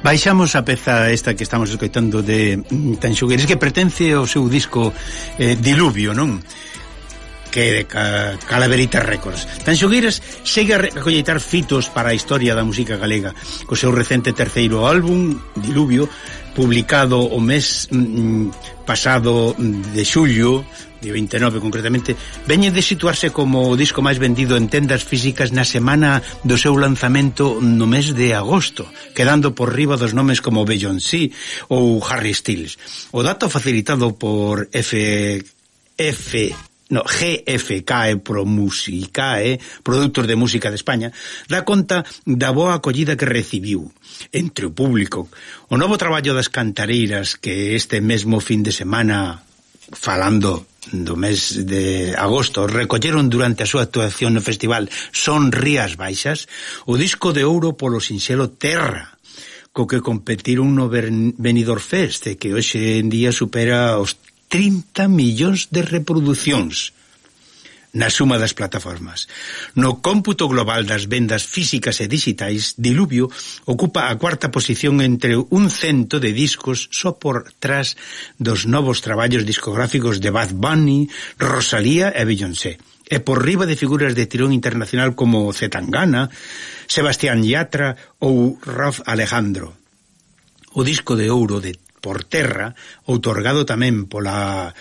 Baixamos a peza esta que estamos escoitando de mm, Tanxugueres que pertence ao seu disco eh, Diluvio, non? que é de Calaverita Records. Tanxogueiras segue a recolleitar fitos para a historia da música galega co seu recente terceiro álbum, Diluvio, publicado o mes mm, mm pasado de xullo de 29 concretamente, veñe de situarse como o disco máis vendido en tendas físicas na semana do seu lanzamento no mes de agosto, quedando por riba dos nomes como Beyoncé ou Harry Styles. O dato facilitado por F... F no, GFK Pro Musicae, eh, Produtos de Música de España, dá conta da boa acollida que recibiu entre o público. O novo traballo das cantareiras que este mesmo fin de semana falando do mes de agosto recolleron durante a súa actuación no festival Son Rías Baixas o disco de ouro polo sinxelo Terra co que competiron no Benidorm Fest que hoxe en día supera os 30 millóns de reproduccións na suma das plataformas. No cómputo global das vendas físicas e digitais, Diluvio ocupa a cuarta posición entre un cento de discos só por tras dos novos traballos discográficos de Bad Bunny, Rosalía e Beyoncé e por riba de figuras de tirón internacional como Zetangana, Sebastián Yatra ou Ralph Alejandro. O disco de ouro de por terra, outorgado tamén pola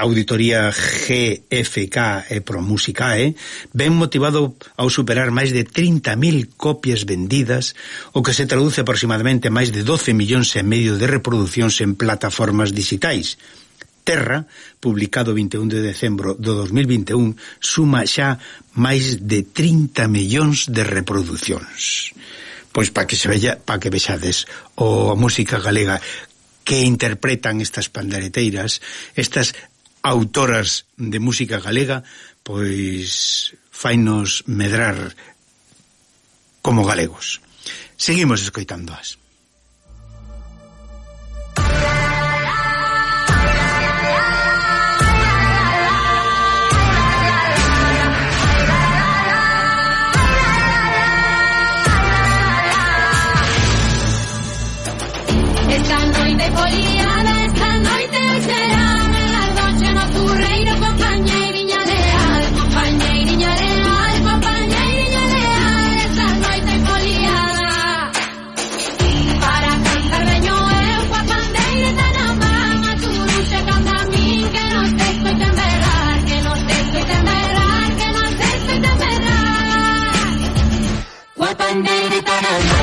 auditoría GFK e Promusicae, ben motivado ao superar máis de 30.000 copias vendidas, o que se traduce aproximadamente máis de 12 millóns e medio de reproduccións en plataformas digitais. Terra, publicado 21 de decembro do 2021, suma xa máis de 30 millóns de reproduccións pois para que se vella, para que vexades o a música galega que interpretan estas pandereteiras, estas autoras de música galega, pois fainos medrar como galegos. Seguimos escoitándoas. Esta noite foliada, esta noite será A noche no curreiro, compañeiriña leal Compañeiriña leal, compañeiriña leal Esta noite foliada. Para cantar veño eu coa pandeireta na man A churuxa canta a min que nos te escoiten berrar Que nos te escoiten berrar, que nos te escoiten berrar Coa pandeireta na man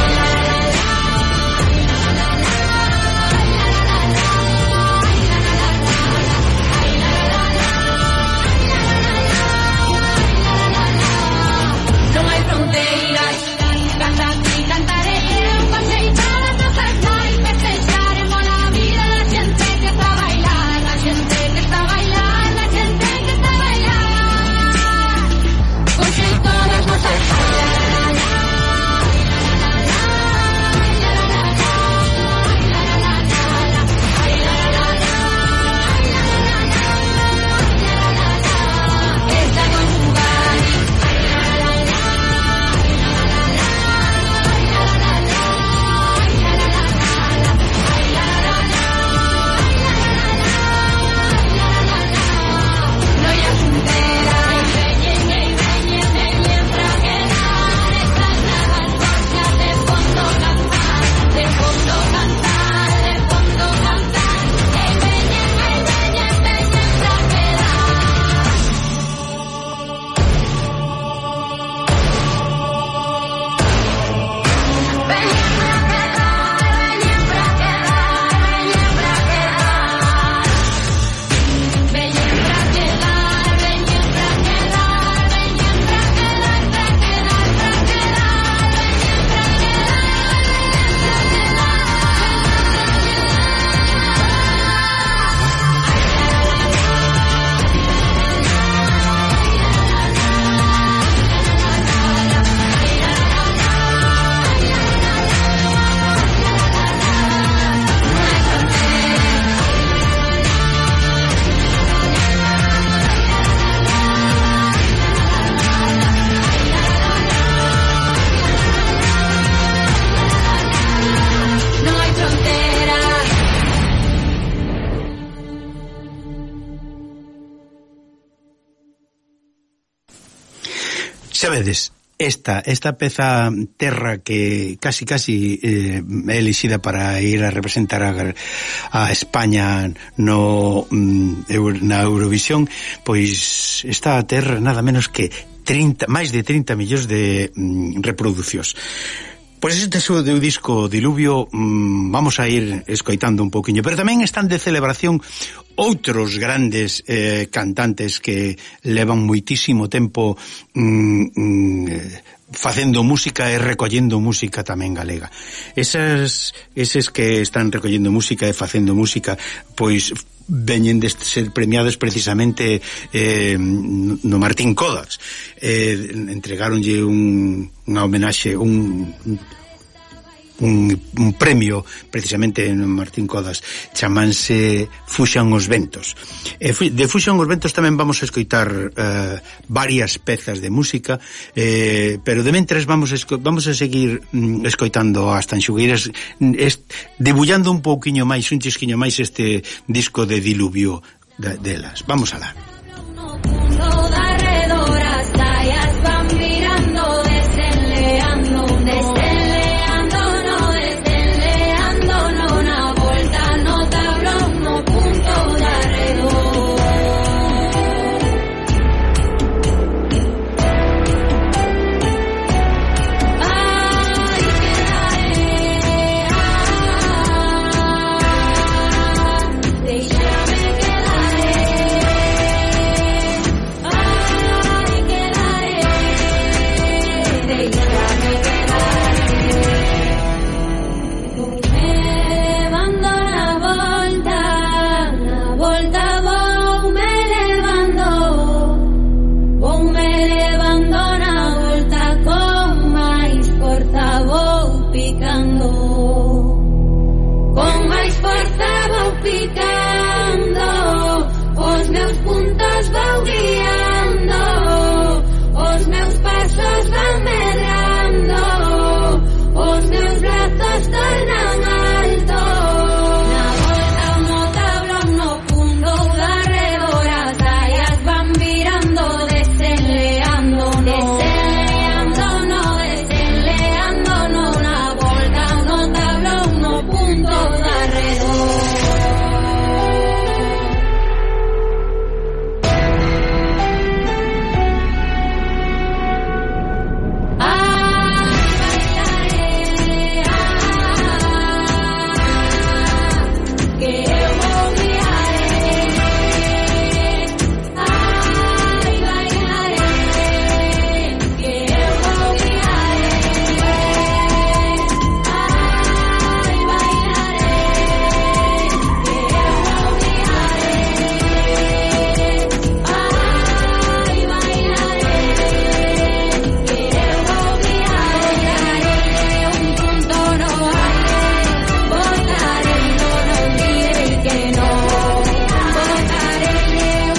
Xa vedes, esta, esta peza terra que casi casi eh, é elixida para ir a representar a, a España no, mm, na Eurovisión pois está a terra nada menos que 30, máis de 30 millóns de mm, reproduccións Pois pues este seu de disco Diluvio mmm, vamos a ir escoitando un poquinho, pero tamén están de celebración outros grandes eh, cantantes que levan moitísimo tempo mmm, mmm, facendo música e recollendo música tamén galega. Esas, eses que están recollendo música e facendo música, pois veñen de ser premiados precisamente eh, no Martín Codax. Eh, entregáronlle un, unha homenaxe, un, un un, un premio precisamente en Martín Codas chamanse Fuxan os ventos. E de Fuxan os ventos tamén vamos a escoitar eh, varias pezas de música eh, pero de mentres vamos a, vamos a seguir mm, escoitando as tanxugueiras debullando un pouquiño máis un chisquiño máis este disco de diluvio de, delas. Vamos a dar